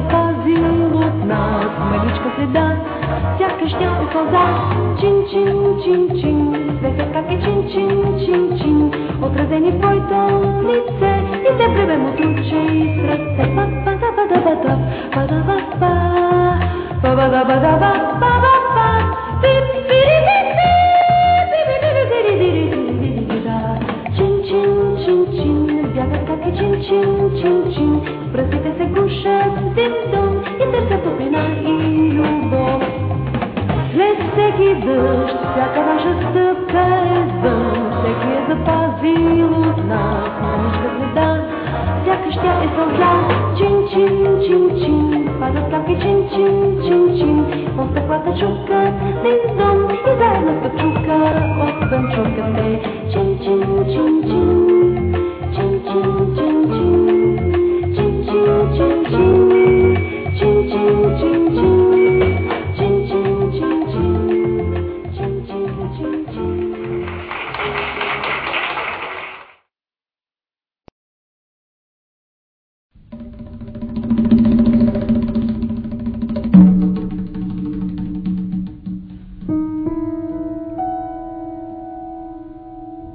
запазил от нас. Меличка следа, сякаш тя от сълза. Чин-чин, чин-чин, двете капки чин-чин, чин-чин. Отразени в твоето лице и те плевем от руче и с ръце. Па-па-да-ба-да-ба-да, па-да-ба-ба, па-ба-да-ба-да-ба-ба-ба. Чин-чин, чин-чин, чин-чин, пръстите се гушат търсим дом и търся топлина и любов. След всеки дъжд, всяка наша стъпка е звън, всеки е запазил от нас нашата следа. Сякаш щя е сълза, чин, чин, чин, чин, падат капки, чин, чин, чин, чин, по стъклата чука, дин-дон и заедно с пачука, от пенчуката, чин,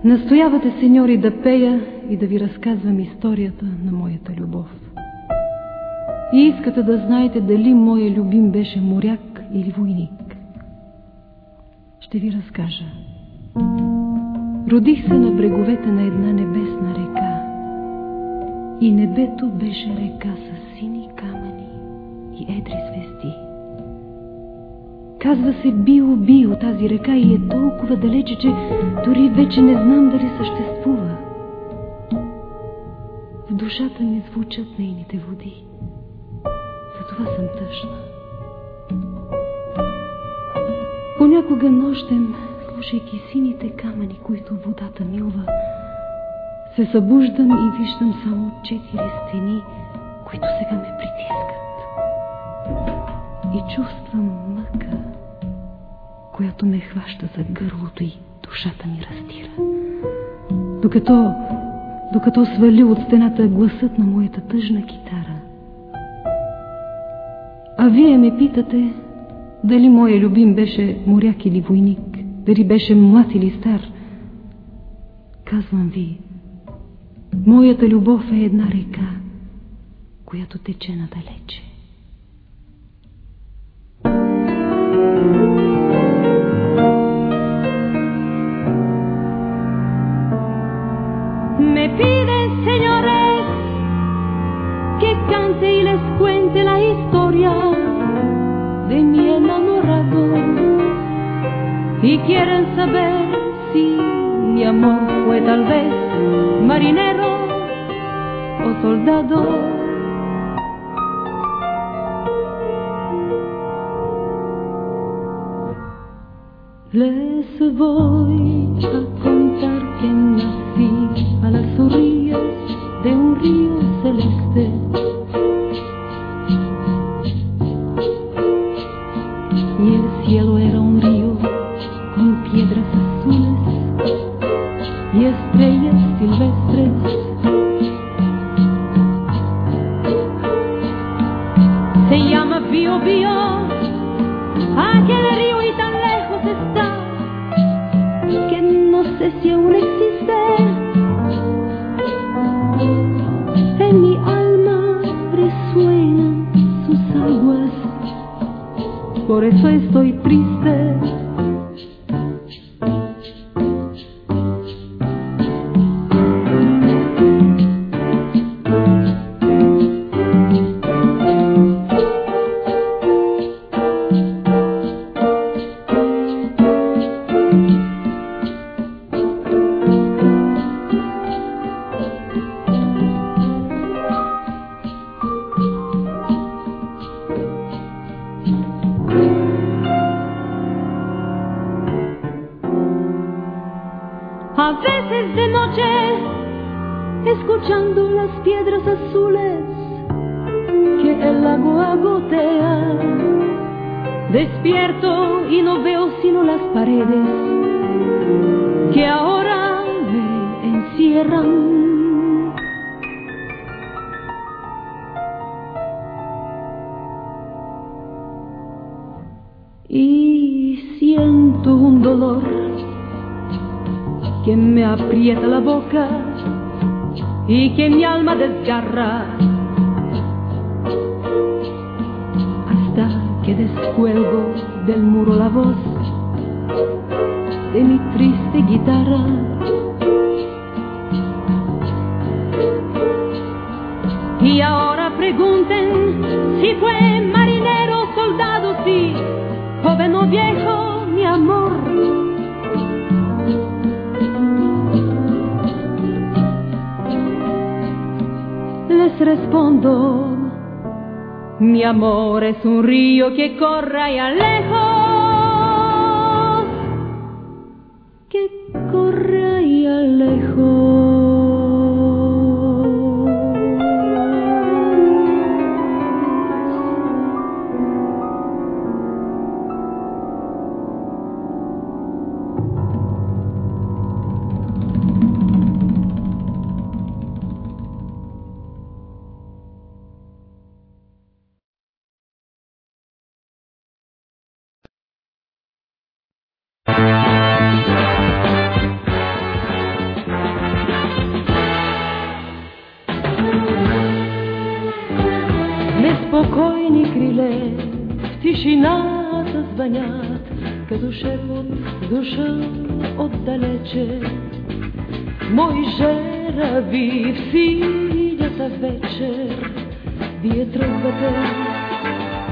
Настоявате, сеньори, да пея и да ви разказвам историята на моята любов. И искате да знаете дали моя любим беше моряк или войник. Ще ви разкажа. Родих се на бреговете на една небесна река. И небето беше река с Казва се Био Био тази река и е толкова далече, че дори вече не знам дали съществува. В душата ми звучат нейните води. Затова съм тъжна. Понякога нощем, слушайки сините камъни, които водата милва, се събуждам и виждам само четири стени, които сега ме притискат. И чувствам мъка, която ме хваща за гърлото и душата ми растира. Докато, докато свали от стената гласът на моята тъжна китара. А вие ме питате, дали моя любим беше моряк или войник, дали беше млад или стар. Казвам ви, моята любов е една река, която тече надалече. Me cuente la historia de mi enamorado. Y quieren saber si mi amor fue tal vez marinero o soldado. Les voy a contar que nací a las orillas de un río celeste. Y siento un dolor que me aprieta la boca y que mi alma desgarra hasta que descuelgo del muro la voz de mi triste guitarra. Y ahora pregunten si fue joven o viejo, mi amor. Les respondo, mi amor es un río que corre allá lejos,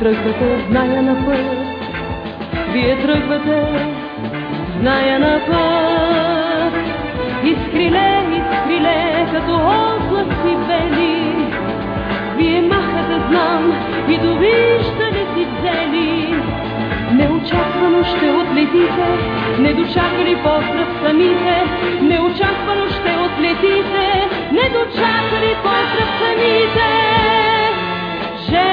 тръгвате, зная на път, вие тръгвате, зная на път. Изкриле, изкриле, като облаци бели, вие махате, знам, и довиждане си взели. Неочаквано ще отлетите, недочакали поздрав самите. Неочаквано ще отлетите, недочакали поздрав самите. Жерави,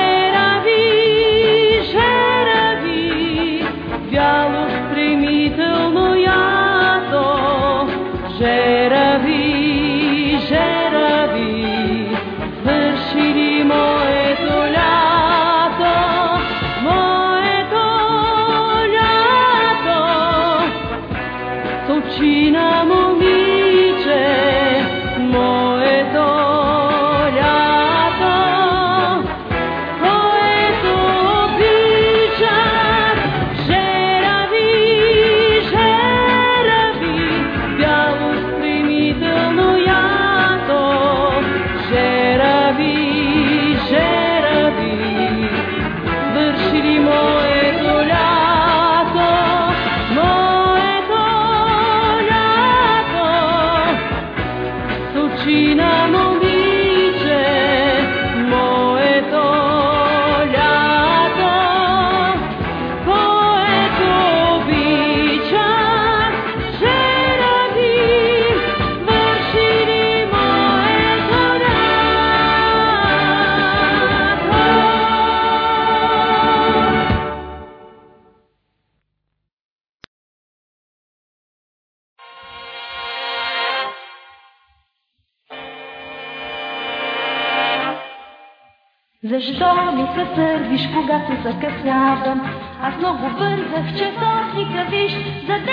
закъснявам? Аз много бързах, часовника виж, за 10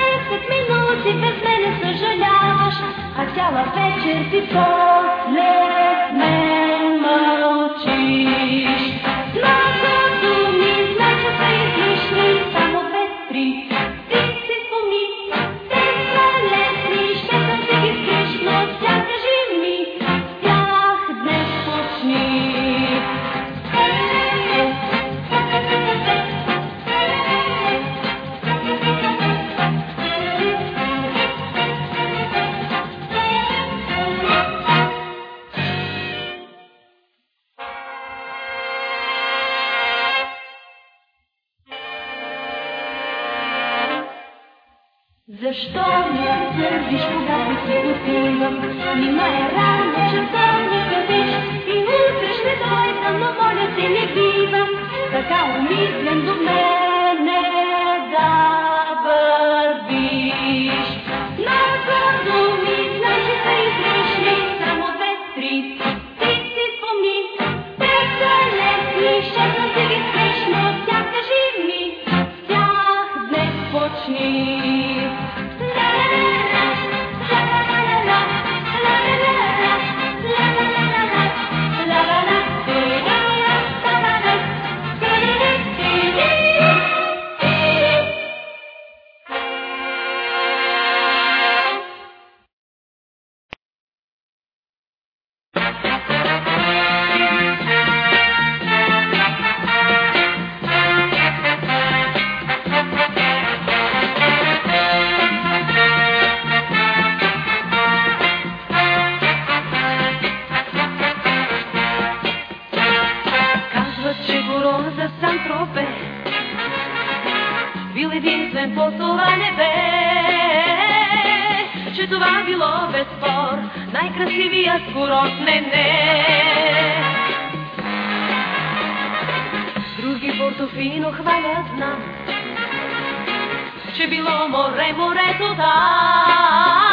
минути без мене съжаляваш, а цяла вечер ти след мен мълчиш. мен по това небе, че това било без спор, най-красивият курорт не не. Други портофино хвалят нас, че било море, морето там,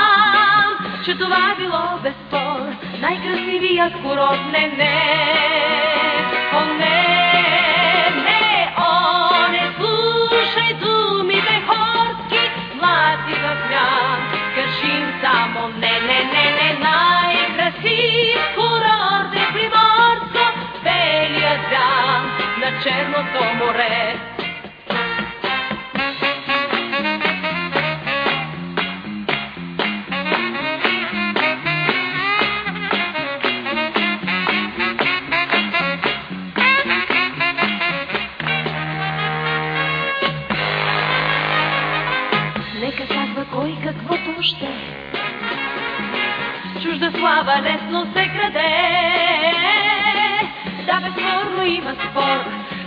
че това било без спор, най-красивият курорт не не.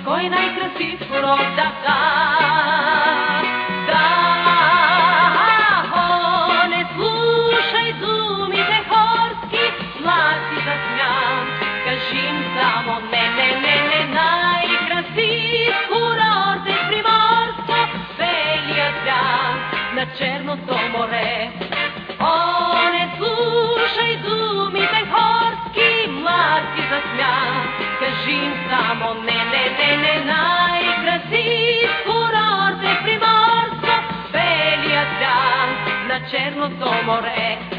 кой най-красив урок да дам. como Rex.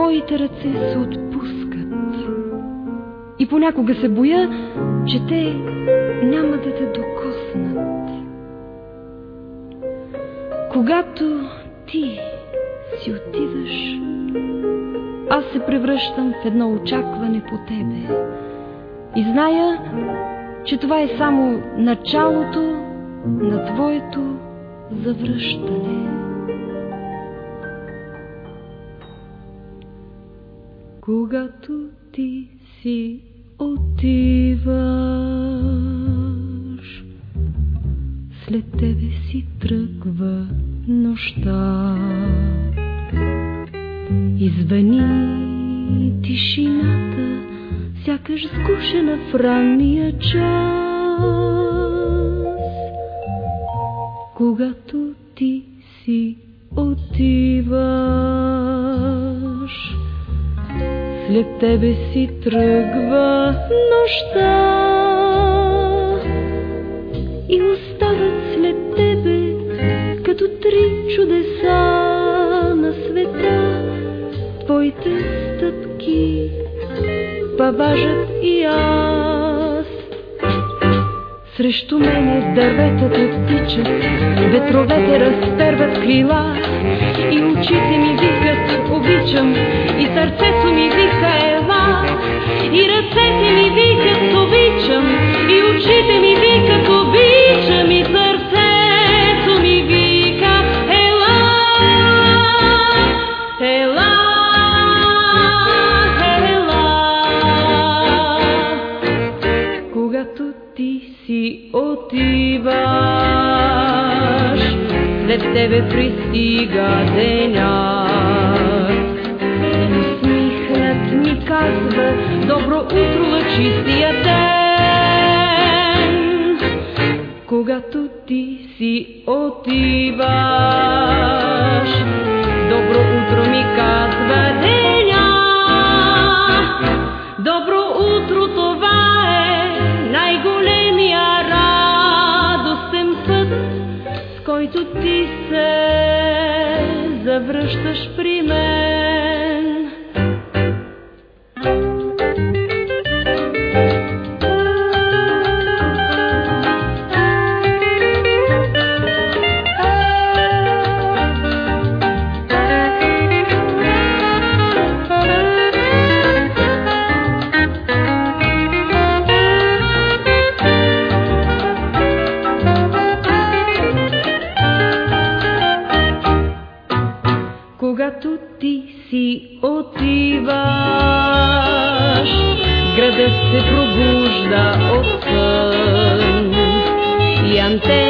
моите ръце се отпускат. И понякога се боя, че те няма да те докоснат. Когато ти си отиваш, аз се превръщам в едно очакване по тебе. И зная, че това е само началото на твоето завръщане. когато ти си отиваш. След тебе си тръгва нощта. Извени тишината, сякаш скушена в ранния час. Когато ти си отиваш след тебе си тръгва нощта и остават след тебе като три чудеса на света. Твоите стъпки паважът и аз. Срещу мене дърветата тичат ветровете разперват крила и очите ми викат обичам и сърцето ми викат и ръцете ми викат обичам и очите ми викат обичам и сърцето ми вика ела ела ела когато ти си отиваш, след тебе пристига денят. Утро, лъчистия ден. Когато ти Когато ти си отиваш, градът се пробужда от сън и антените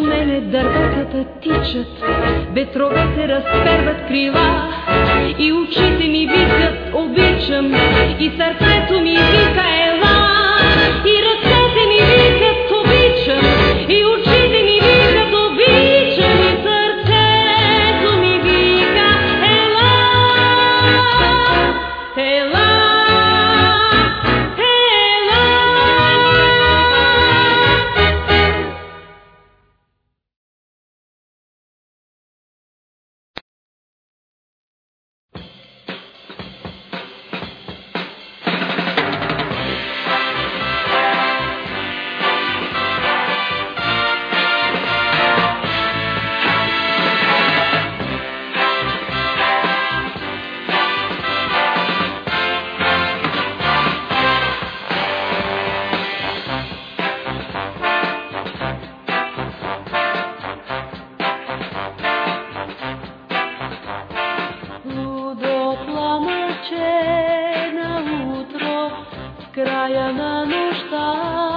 Срещу мене дърветата тичат, ветровете разперват крила и очите ми викат обичам и сърцето ми вика ела в края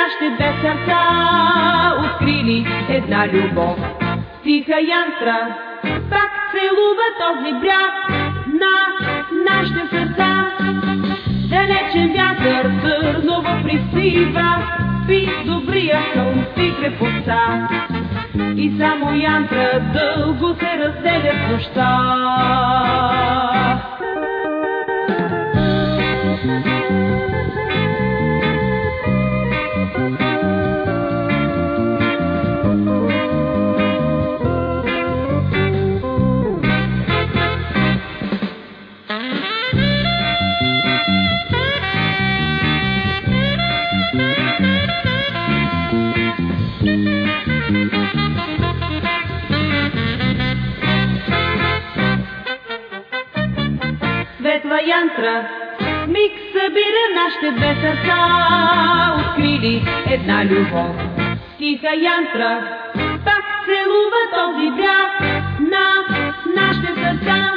нашите две сърца, открили една любов. Тиха янтра, пак целува този бряг на нашите сърца. Далечен вятър търнова присива, спи добрия хълм, спи крепостта. И само янтра дълго се разделя в нощта. Янтра, миг събира нашите две сърца, открили една любов. Тиха янтра, пак целува този бряг на нашите сърца.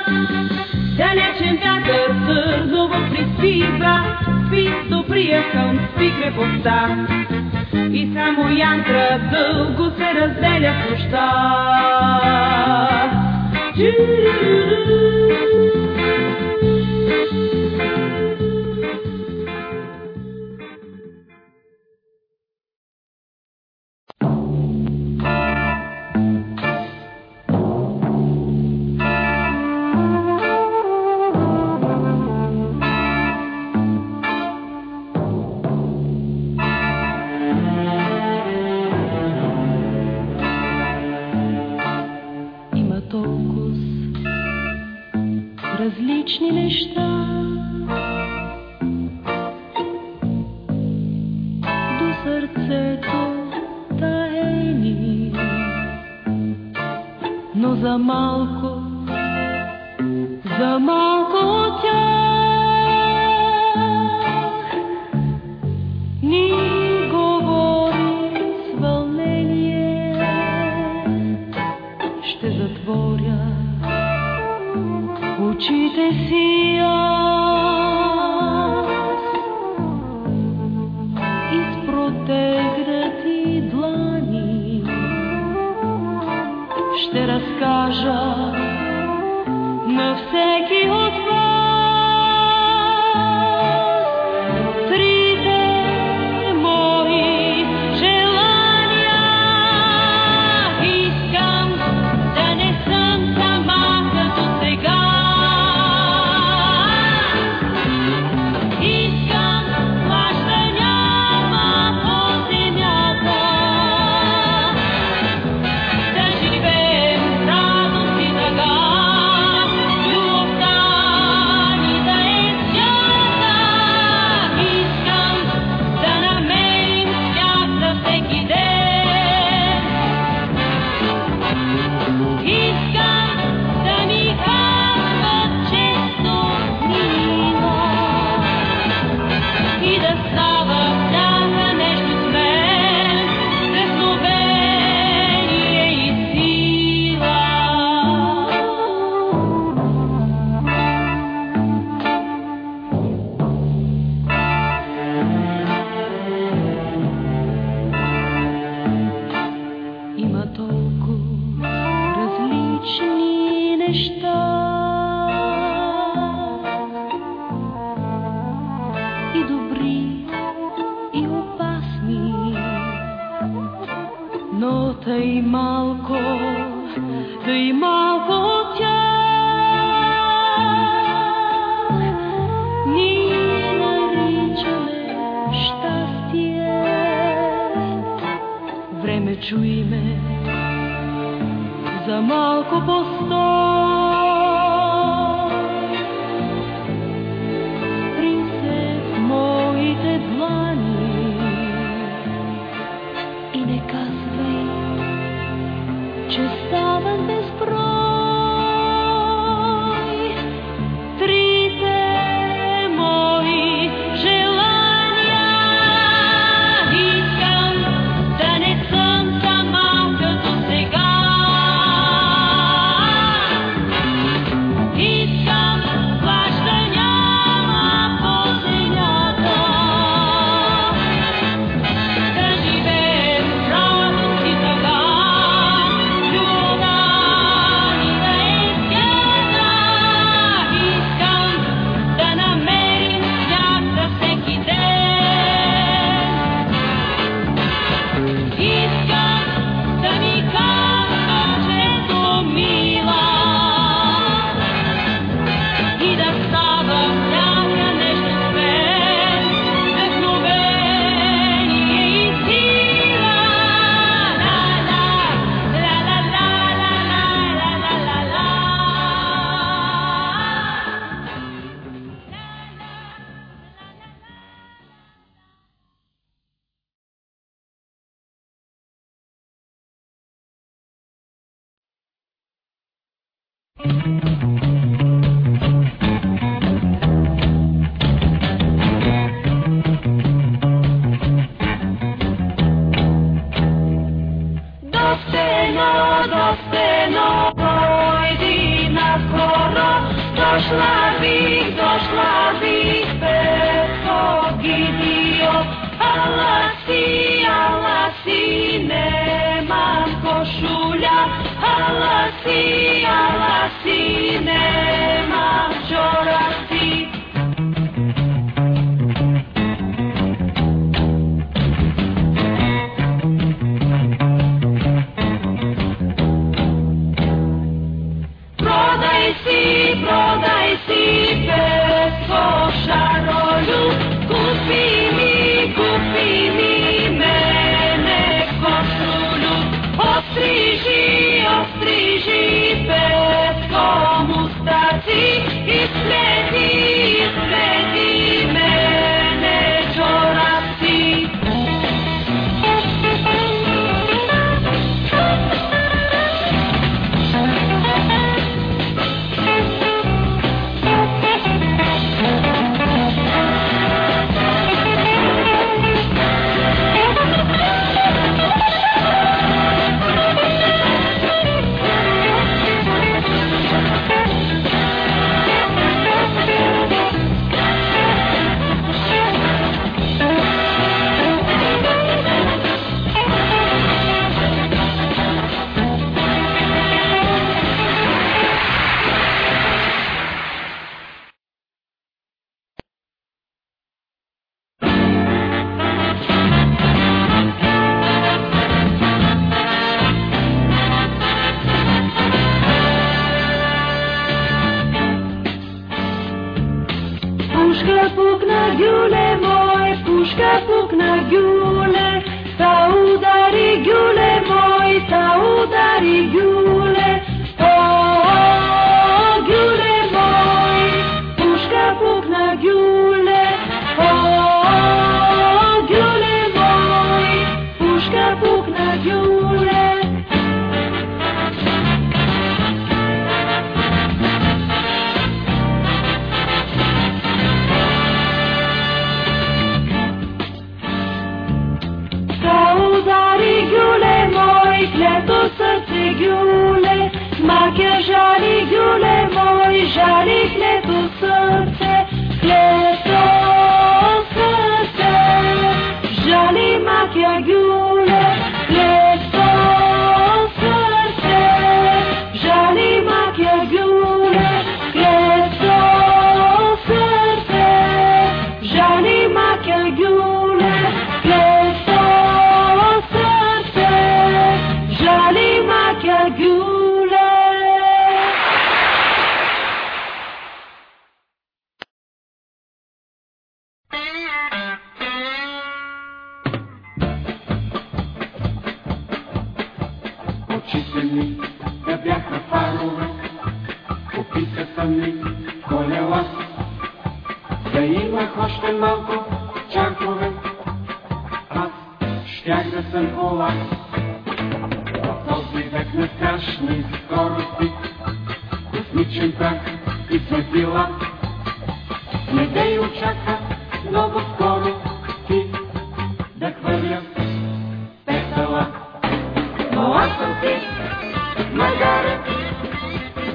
Далечен вятър търново приспива, спи добрия хълм, спи крепостта. И само янтра дълго се разделя в нощта. Има различни неща. До сърцето таени, но за малко, за малко Колела, да имах още малко чакове, аз щях да съм кола. В този век на страшни скорости, космичен прах и светила, не дей очаква много скоро ти да хвърля петъла. Но аз съм ти, магаре,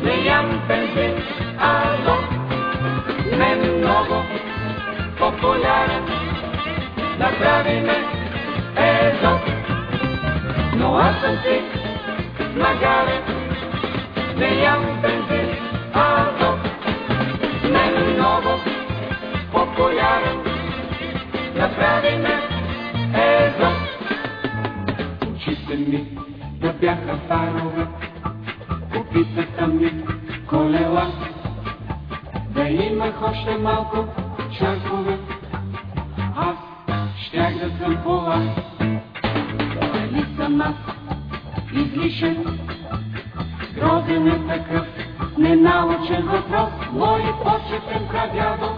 не ям бензин, много популярен, направи ме езо. Но аз съм ти, магаре, не ям бензин, ало, не много популярен, направи ме езо. Очите ми да бяха фарове, опитата ми колела, имах още малко чакове, аз щях да съм пола. Дали съм аз излишен, грозен е такъв ненаучен въпрос, мой почетен прадядо,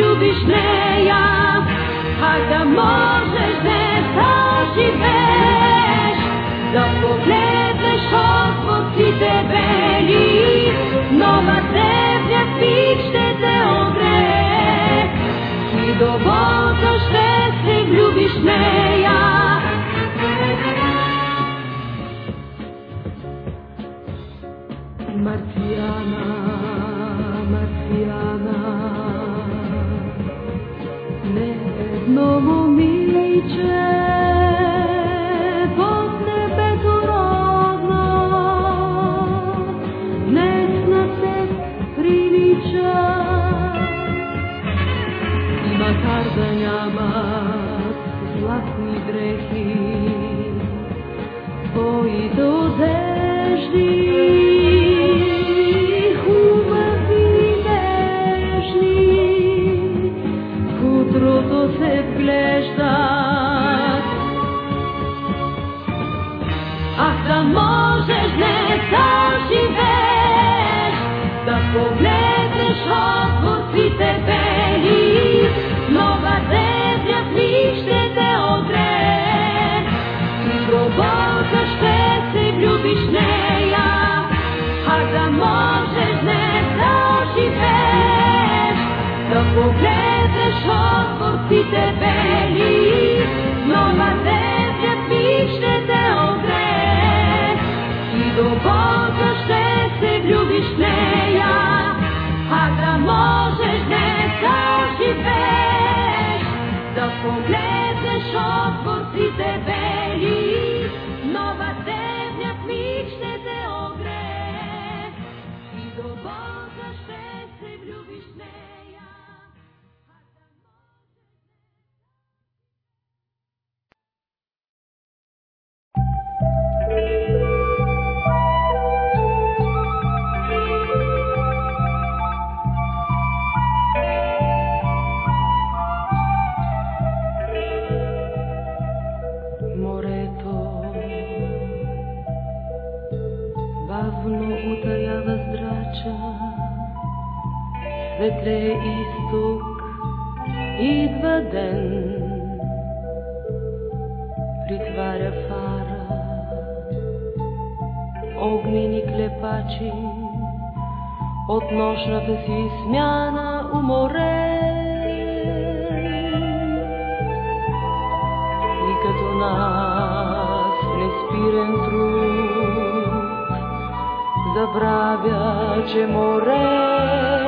любиш нея, а да можеш да проживееш, да погледнеш отводците бели, нова земля пик ще те огре. И доволно ще се влюбиш нея, нас в неспирен труд. Забравя, че море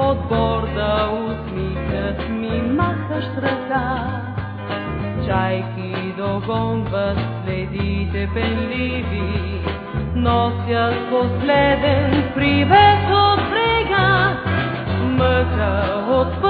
под борда усмихнат ми махаш ръка. Чайки догонват следите пенливи, носят последен привет от брега, мъка от път.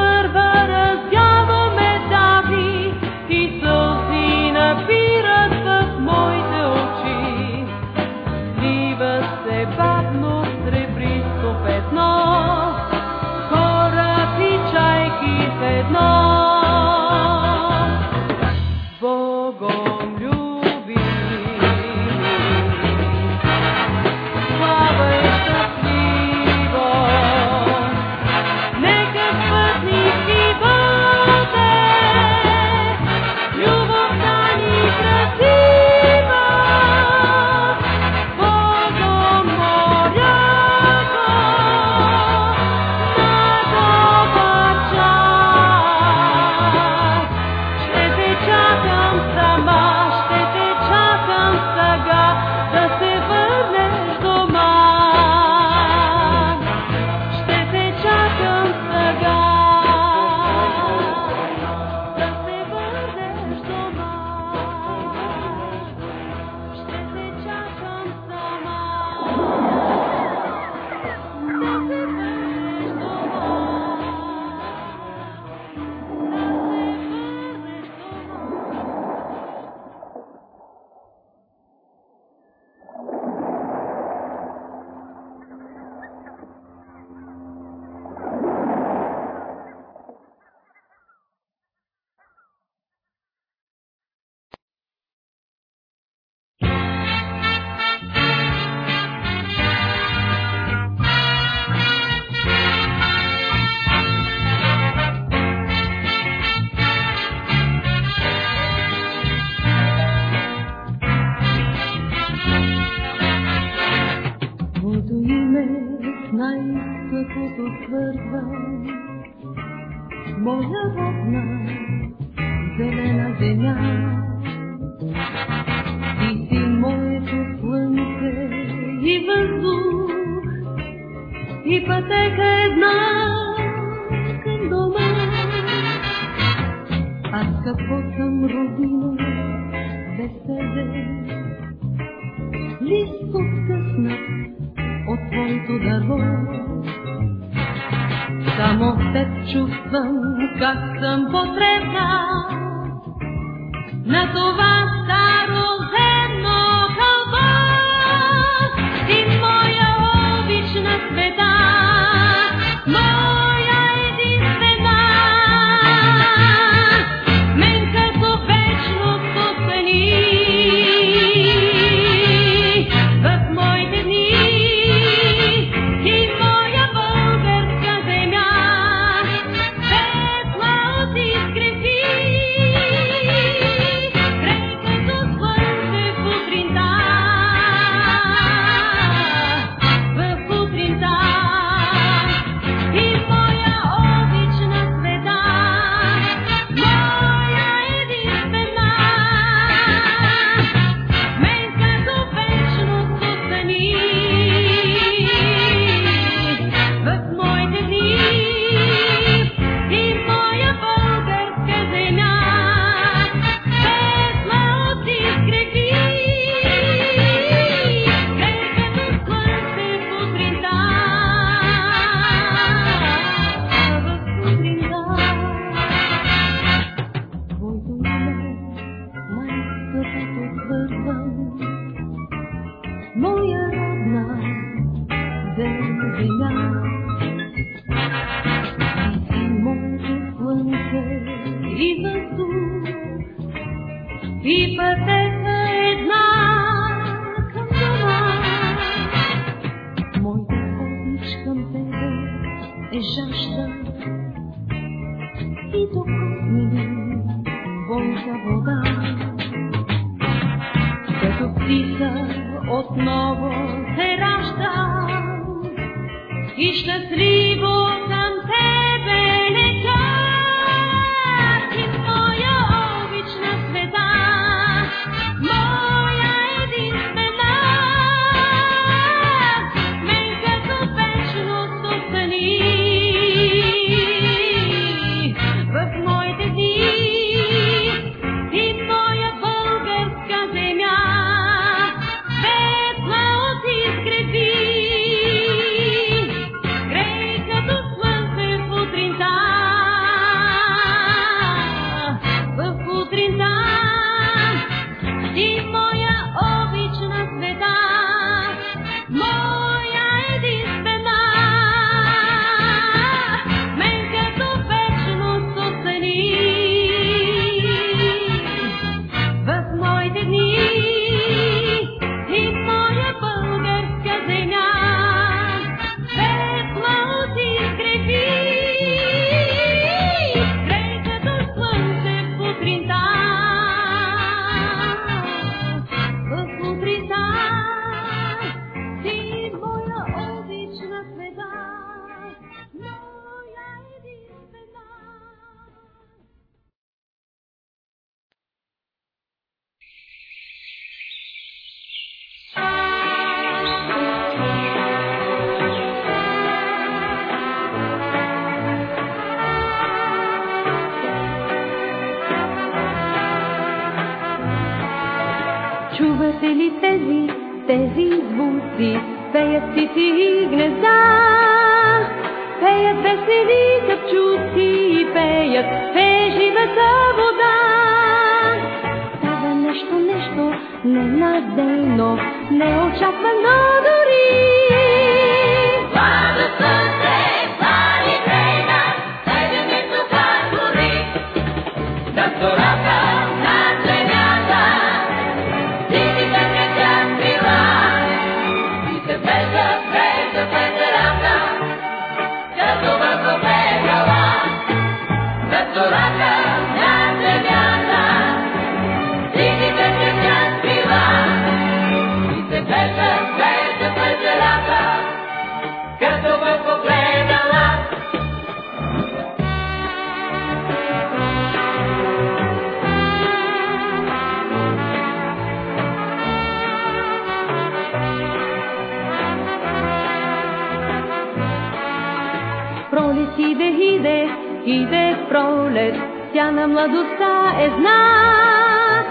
Иде, иде, иде пролет, тя на младостта е знак.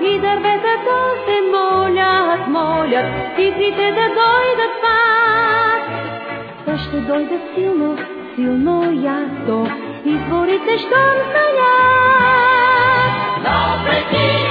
И дърветата се молят, молят, птиците да дойдат пак. Та ще дойде силно, силно ясно, и творите щом знаят. Напреки!